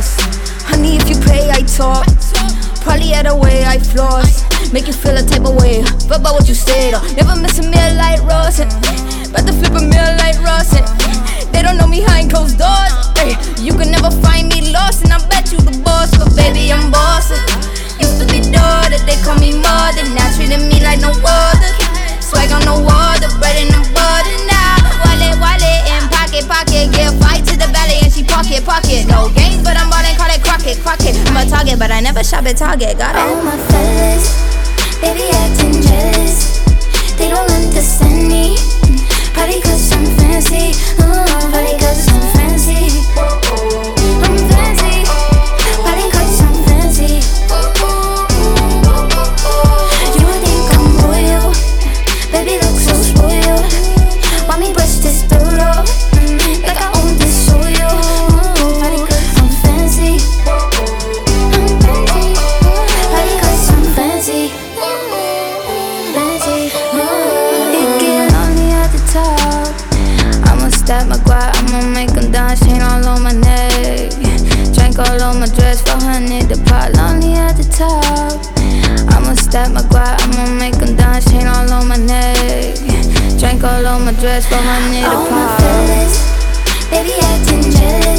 Honey, if you pray, I talk. Probably at a way I floss. Make you feel a type of way. But about what you said, uh, never miss a meal like Ross. And, about to flip a meal like Ross. And, they don't know me behind closed doors. Ay, you can never find me lost. Target, but I never shop at Target. Got it. All my fellas, be acting jealous. Guap, I'ma make 'em dance, chain all on my neck. Drink all on my dress, 400 the pot, lonely at the top. I'ma stack my guap, I'ma make 'em dance, chain all on my neck. Drink all on my dress, 400 the pot. All my they be acting jealous.